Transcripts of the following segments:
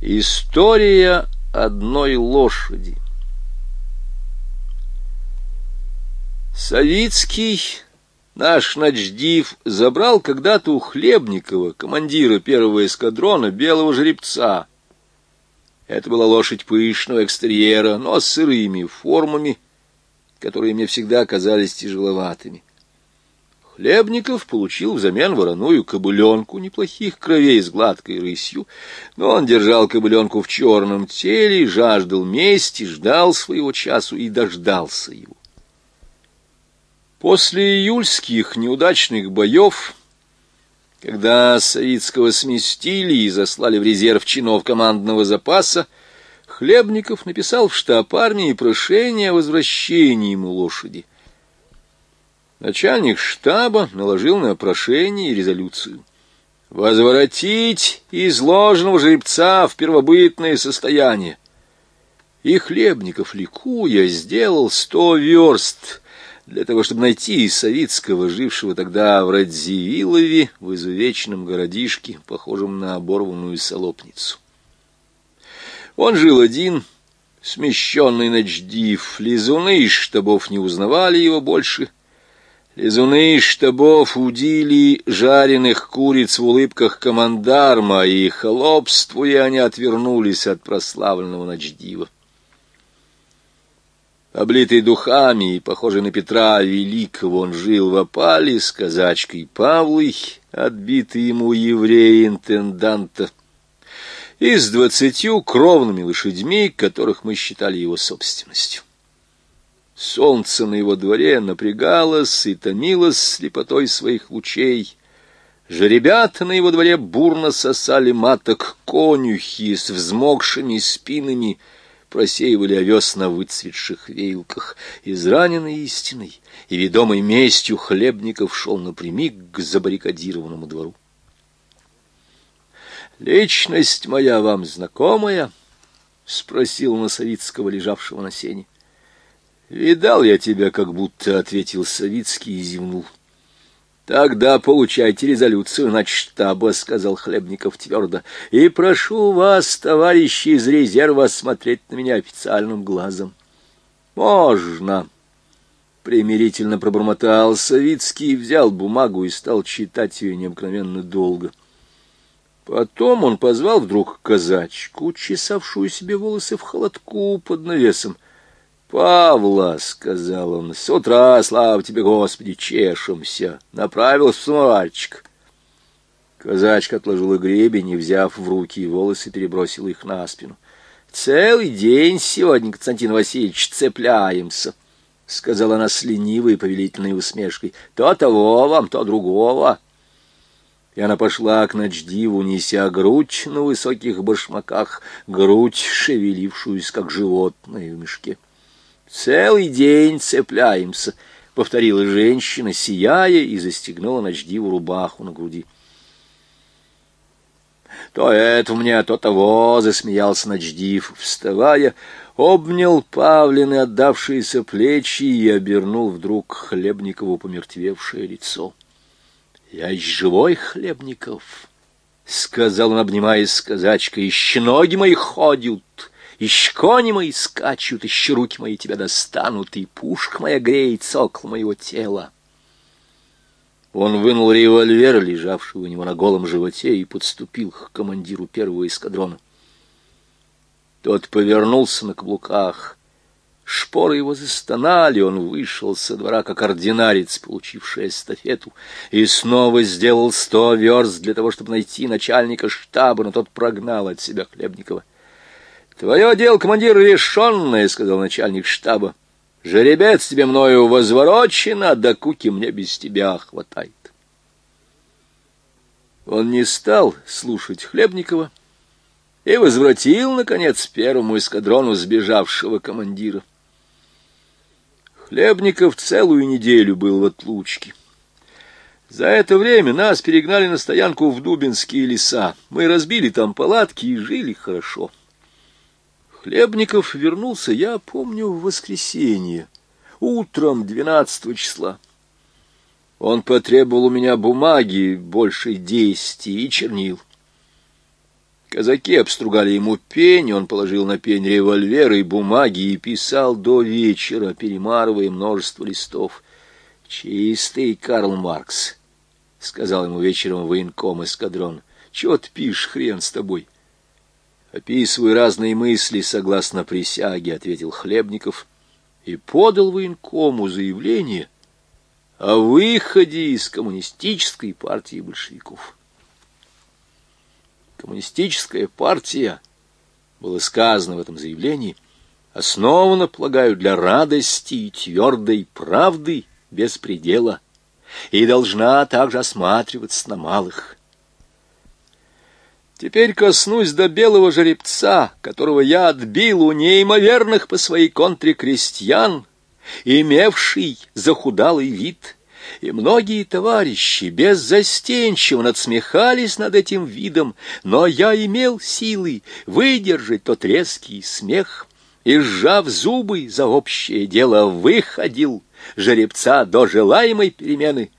История одной лошади. Савицкий, наш начдив, забрал когда-то у Хлебникова, командира первого эскадрона, белого жеребца. Это была лошадь пышного экстерьера, но с сырыми формами, которые мне всегда казались тяжеловатыми. Хлебников получил взамен вороную кобыленку неплохих кровей с гладкой рысью, но он держал кобыленку в черном теле, жаждал мести, ждал своего часу и дождался его. После июльских неудачных боев, когда Савицкого сместили и заслали в резерв чинов командного запаса, Хлебников написал в штаб армии прошение о возвращении ему лошади — Начальник штаба наложил на прошение и резолюцию. Возвратить изложенного жеребца в первобытное состояние. И Хлебников, ликуя, сделал сто верст для того, чтобы найти Савицкого, жившего тогда в Радзивиллове, в изувеченном городишке, похожем на оборванную солопницу. Он жил один, смещенный на лизуны из штабов не узнавали его больше — Лизуны штабов удили жареных куриц в улыбках командарма, и, хлопствуя, они отвернулись от прославленного ночдива. Облитый духами и похожий на Петра Великого, он жил в опале с казачкой Павлой, отбитый ему еврея-интенданта, и с двадцатью кровными лошадьми, которых мы считали его собственностью. Солнце на его дворе напрягалось и томилось слепотой своих лучей. Жеребята на его дворе бурно сосали маток, конюхи с взмокшими спинами просеивали овес на выцветших веялках. Израненный истиной и ведомой местью хлебников шел напрямик к забаррикадированному двору. «Личность моя вам знакомая?» — спросил Носовицкого, лежавшего на сене. «Видал я тебя, как будто», — ответил Савицкий и зевнул. «Тогда получайте резолюцию на штаба», — сказал Хлебников твердо. «И прошу вас, товарищи из резерва, смотреть на меня официальным глазом». «Можно», — примирительно пробормотал Савицкий, взял бумагу и стал читать ее необыкновенно долго. Потом он позвал вдруг казачку, чесавшую себе волосы в холодку под навесом, — Павла, — сказал он, — с утра, слава тебе, Господи, чешемся. Направился в самоварчик. Казачка отложила гребень и, взяв в руки волосы, перебросила их на спину. — Целый день сегодня, Константин Васильевич, цепляемся, — сказала она с ленивой и повелительной усмешкой. — То того вам, то другого. И она пошла к ночдиву, неся грудь на высоких башмаках, грудь, шевелившуюся, как животное в мешке. Целый день цепляемся, — повторила женщина, сияя, и застегнула ночдиву рубаху на груди. То это мне, то того, — засмеялся ночдив, вставая, обнял Павлины отдавшиеся плечи и обернул вдруг Хлебникову помертвевшее лицо. — Я живой, Хлебников, — сказал он, обнимаясь с казачкой, — еще ноги мои ходят. Еще кони мои скачут, еще руки мои тебя достанут, и пушка моя греет сокол моего тела. Он вынул револьвер, лежавший у него на голом животе, и подступил к командиру первого эскадрона. Тот повернулся на каблуках. Шпоры его застонали, он вышел со двора, как ординарец, получивший эстафету, и снова сделал сто верст для того, чтобы найти начальника штаба, но тот прогнал от себя Хлебникова. Твое дело, командир, решенное, — сказал начальник штаба. Жеребец тебе мною возворочен, а до куки мне без тебя хватает. Он не стал слушать Хлебникова и возвратил, наконец, первому эскадрону сбежавшего командира. Хлебников целую неделю был в отлучке. За это время нас перегнали на стоянку в Дубинские леса. Мы разбили там палатки и жили хорошо. Хлебников вернулся, я помню, в воскресенье, утром двенадцатого числа. Он потребовал у меня бумаги, больше десяти, и чернил. Казаки обстругали ему пень, он положил на пень револьвер и бумаги и писал до вечера, перемарывая множество листов. «Чистый Карл Маркс», — сказал ему вечером военком эскадрон. «Чего ты пишешь, хрен с тобой?» «Описываю разные мысли согласно присяге», — ответил Хлебников и подал военкому заявление о выходе из коммунистической партии большевиков. Коммунистическая партия, было сказано в этом заявлении, основана, полагаю, для радости и твердой правды без предела, и должна также осматриваться на малых. Теперь коснусь до белого жеребца, которого я отбил у неимоверных по своей контре крестьян, имевший захудалый вид — и многие товарищи беззастенчиво надсмехались над этим видом, но я имел силы выдержать тот резкий смех и, сжав зубы за общее дело, выходил жеребца до желаемой перемены,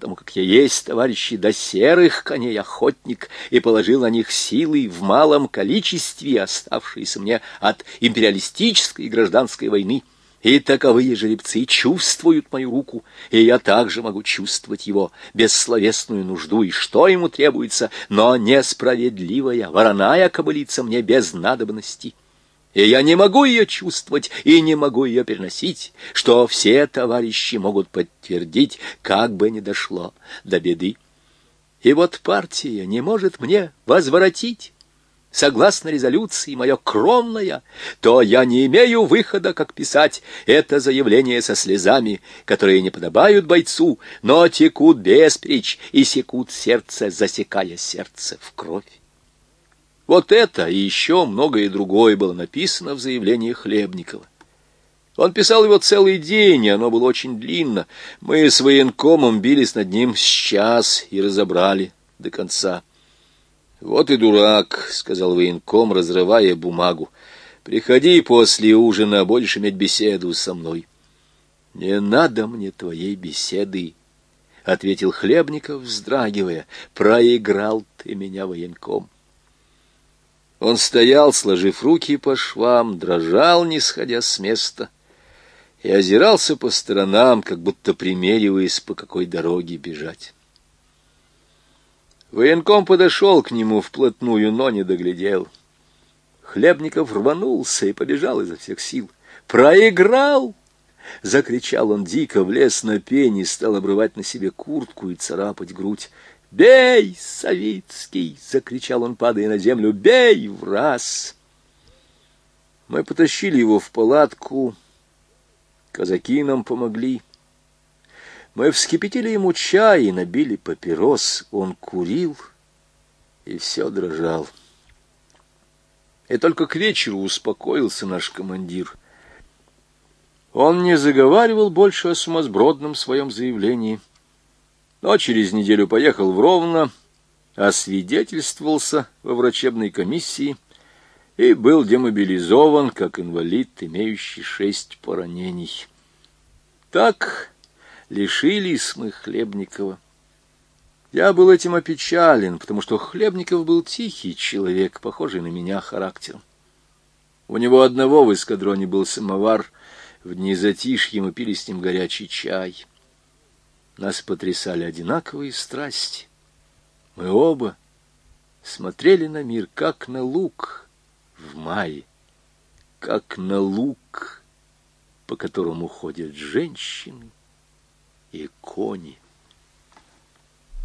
потому как я есть, товарищи, до серых коней охотник, и положил на них силы в малом количестве, оставшиеся мне от империалистической и гражданской войны. И таковые жеребцы чувствуют мою руку, и я также могу чувствовать его бессловесную нужду, и что ему требуется, но несправедливая, вороная кобылица мне без надобности. И я не могу ее чувствовать, и не могу ее переносить, что все товарищи могут подтвердить, как бы ни дошло до беды. И вот партия не может мне возвратить согласно резолюции мое кровное, то я не имею выхода, как писать это заявление со слезами, которые не подобают бойцу, но текут беспречь и секут сердце, засекая сердце в кровь. Вот это и еще многое другое было написано в заявлении Хлебникова. Он писал его целый день, и оно было очень длинно. Мы с военкомом бились над ним с час и разобрали до конца. «Вот и дурак», — сказал военком, разрывая бумагу. «Приходи после ужина больше иметь беседу со мной». «Не надо мне твоей беседы», — ответил Хлебников, вздрагивая. «Проиграл ты меня, военком». Он стоял, сложив руки по швам, дрожал, не сходя с места, и озирался по сторонам, как будто примериваясь, по какой дороге бежать. Военком подошел к нему вплотную, но не доглядел. Хлебников рванулся и побежал изо всех сил. «Проиграл!» — закричал он дико, влез на пень и стал обрывать на себе куртку и царапать грудь. «Бей, Савицкий!» — закричал он, падая на землю. «Бей в раз!» Мы потащили его в палатку. Казаки нам помогли. Мы вскипятили ему чай и набили папирос. Он курил и все дрожал. И только к вечеру успокоился наш командир. Он не заговаривал больше о сумасбродном своем заявлении, но через неделю поехал в Ровно, освидетельствовался во врачебной комиссии и был демобилизован как инвалид, имеющий шесть поранений. Так лишились мы Хлебникова. Я был этим опечален, потому что Хлебников был тихий человек, похожий на меня характером. У него одного в эскадроне был самовар, в дни затишья мы пили с ним горячий чай. Нас потрясали одинаковые страсти. Мы оба смотрели на мир, как на лук в мае, как на лук, по которому ходят женщины и кони.